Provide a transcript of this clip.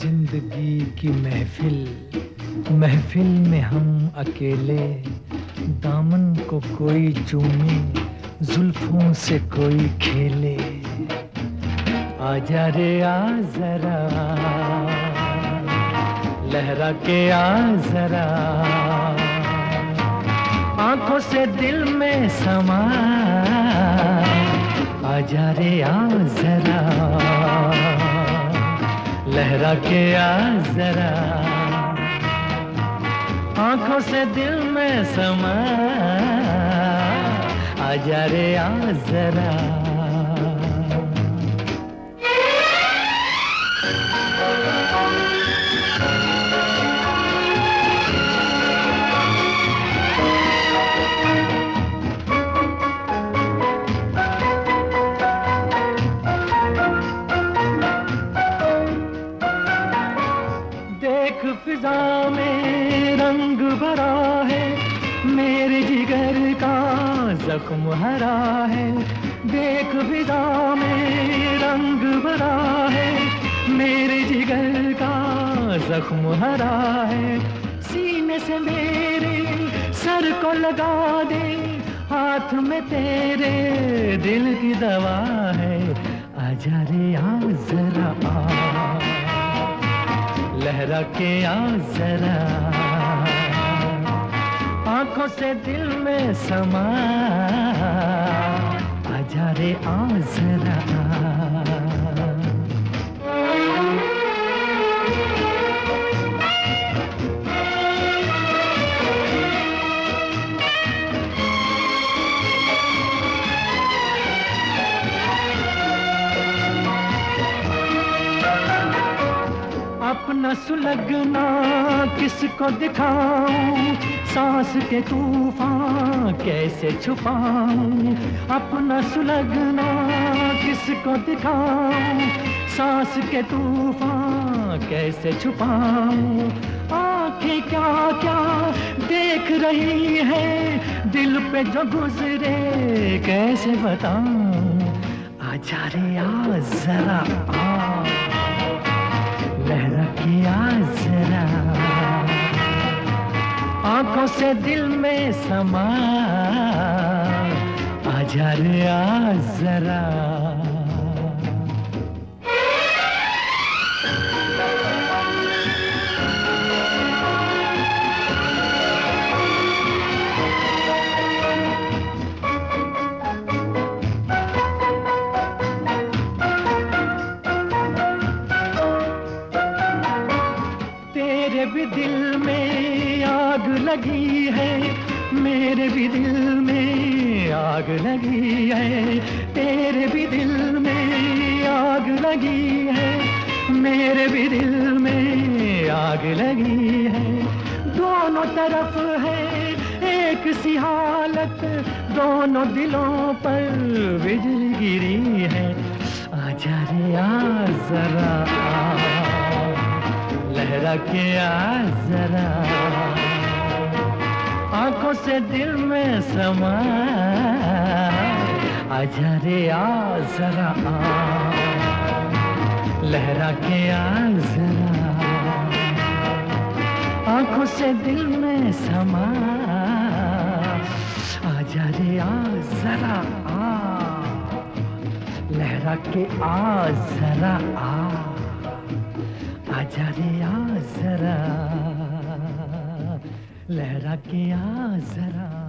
ज़िंदगी की महफिल महफिल में हम अकेले, दामन को कोई चूमे, जुल्फों से कोई खेले। आजा रे आ जरा, लहरा के आ जरा। आँखों से दिल में समा आजा रे आ जरा, लहरा के आ जरा। आँखों से दिल में समा। आजा रे आ जरा। फिजा में रंग भरा है, मेरे जिगर का जख्म हरा है। देख फिजा में रंग भरा है, मेरे जिगर का जख्म हरा है। सीने से मेरे सर को लगा दे, हाथ में तेरे दिल की दवा है। आजा रे, आ जरा आ। लहरा के आ जरा। आँखों से दिल में समा। आजा रे आ जरा। अपना सुलगना, किसको दिखाऊँ? सांस के तूफ़ान कैसे छुपाऊं? अपना सुलगना, किसको दिखाऊँ? सांस के तूफ़ान कैसे छुपाऊं? आँखें क्या क्या देख रही है? दिल पे जो गुजरे, कैसे बताऊँ? आजा रे आ, जरा आ लहरा के जरा। आँखों से दिल में समा। आजा रे दिल में आग लगी है, मेरे भी दिल में आग लगी है, तेरे भी दिल में आग लगी है, मेरे भी दिल में आग लगी है। दोनों तरफ़ है एक सी हालत, दोनों दिलों पर बिजली गिरी है। आजा रे आ, जरा आ के आ जरा। आँखों से दिल में समा। आजा रे, आ जरा, आ। लहरा के आ जरा। आँखों से दिल में समा। आजा रे, आ जरा, आ। लहरा के आ जरा, आ। आजा रे आ जरा लहरा के आ जरा।